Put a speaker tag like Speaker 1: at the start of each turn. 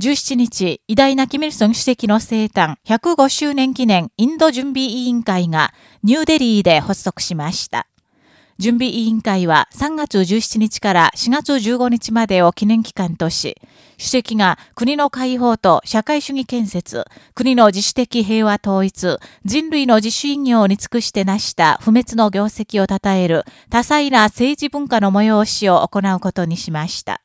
Speaker 1: 17日、偉大なキミルソン主席の生誕105周年記念インド準備委員会がニューデリーで発足しました。準備委員会は3月17日から4月15日までを記念期間とし、主席が国の解放と社会主義建設、国の自主的平和統一、人類の自主引業に尽くして成した不滅の業績を称える多彩な政治文化の催しを行うことにしました。